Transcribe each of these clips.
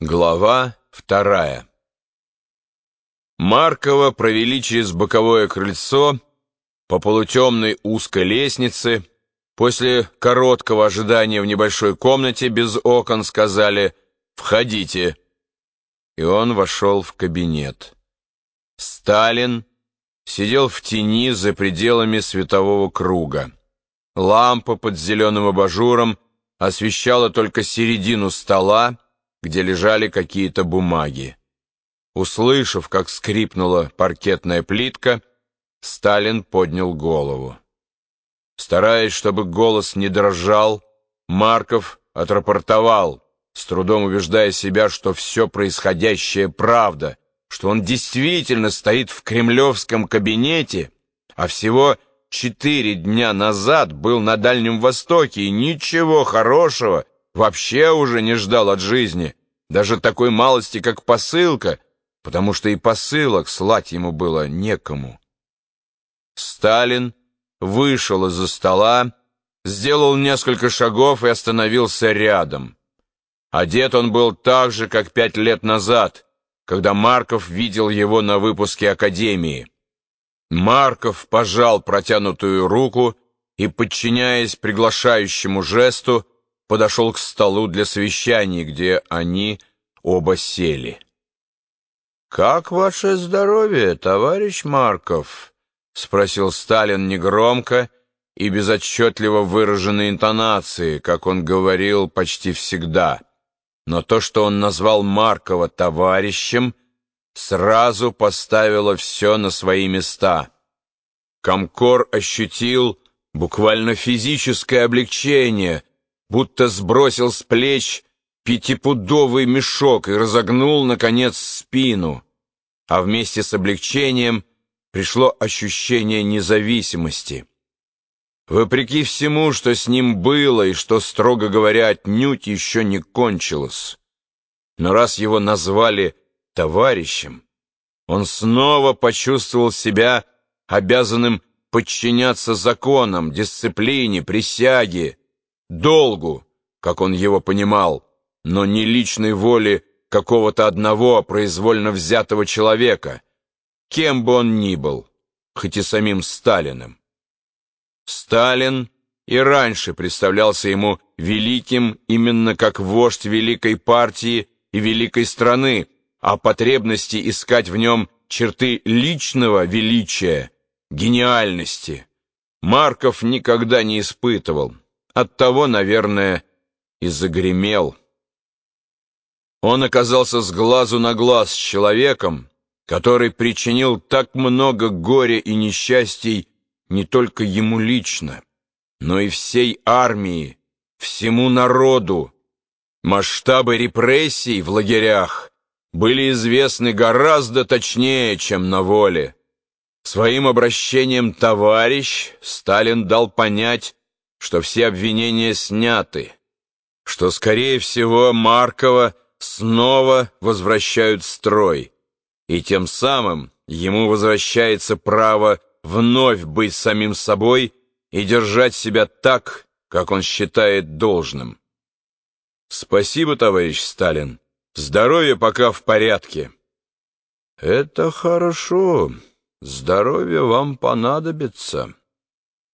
Глава вторая Маркова провели через боковое крыльцо по полутемной узкой лестнице. После короткого ожидания в небольшой комнате без окон сказали «Входите». И он вошел в кабинет. Сталин сидел в тени за пределами светового круга. Лампа под зеленым абажуром освещала только середину стола, где лежали какие-то бумаги. Услышав, как скрипнула паркетная плитка, Сталин поднял голову. Стараясь, чтобы голос не дрожал, Марков отрапортовал, с трудом убеждая себя, что все происходящее правда, что он действительно стоит в кремлевском кабинете, а всего четыре дня назад был на Дальнем Востоке и ничего хорошего вообще уже не ждал от жизни, даже такой малости, как посылка, потому что и посылок слать ему было некому. Сталин вышел из-за стола, сделал несколько шагов и остановился рядом. Одет он был так же, как пять лет назад, когда Марков видел его на выпуске Академии. Марков пожал протянутую руку и, подчиняясь приглашающему жесту, подошел к столу для совещаний, где они оба сели. «Как ваше здоровье, товарищ Марков?» — спросил Сталин негромко и без отчетливо выраженной интонации, как он говорил почти всегда. Но то, что он назвал Маркова товарищем, сразу поставило все на свои места. Комкор ощутил буквально физическое облегчение — будто сбросил с плеч пятипудовый мешок и разогнул, наконец, спину, а вместе с облегчением пришло ощущение независимости. Вопреки всему, что с ним было и что, строго говоря, отнюдь еще не кончилось. Но раз его назвали товарищем, он снова почувствовал себя обязанным подчиняться законам, дисциплине, присяге, долгу, как он его понимал, но не личной воли какого-то одного произвольно взятого человека, кем бы он ни был, хоть и самим Сталиным. Сталин и раньше представлялся ему великим именно как вождь великой партии и великой страны, а потребности искать в нем черты личного величия, гениальности, Марков никогда не испытывал. Оттого, наверное, и загремел. Он оказался с глазу на глаз с человеком, который причинил так много горя и несчастий не только ему лично, но и всей армии, всему народу. Масштабы репрессий в лагерях были известны гораздо точнее, чем на воле. Своим обращением «товарищ» Сталин дал понять, что все обвинения сняты, что, скорее всего, Маркова снова возвращают в строй, и тем самым ему возвращается право вновь быть самим собой и держать себя так, как он считает должным. Спасибо, товарищ Сталин. Здоровье пока в порядке. Это хорошо. Здоровье вам понадобится.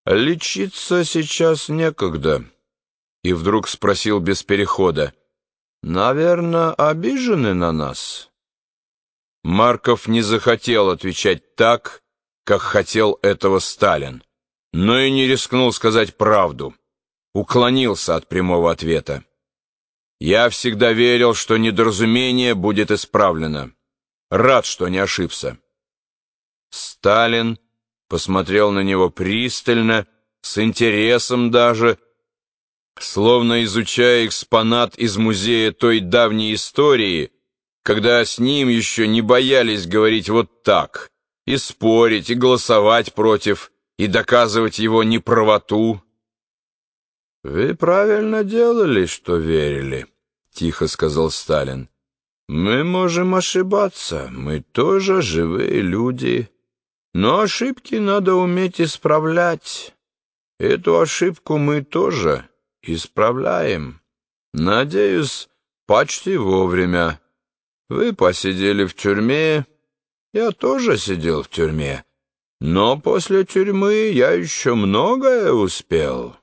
«Лечиться сейчас некогда», — и вдруг спросил без перехода. «Наверное, обижены на нас?» Марков не захотел отвечать так, как хотел этого Сталин, но и не рискнул сказать правду. Уклонился от прямого ответа. «Я всегда верил, что недоразумение будет исправлено. Рад, что не ошибся». Сталин посмотрел на него пристально, с интересом даже, словно изучая экспонат из музея той давней истории, когда с ним еще не боялись говорить вот так, и спорить, и голосовать против, и доказывать его неправоту. «Вы правильно делали, что верили», — тихо сказал Сталин. «Мы можем ошибаться, мы тоже живые люди». Но ошибки надо уметь исправлять. Эту ошибку мы тоже исправляем. Надеюсь, почти вовремя. Вы посидели в тюрьме, я тоже сидел в тюрьме. Но после тюрьмы я еще многое успел».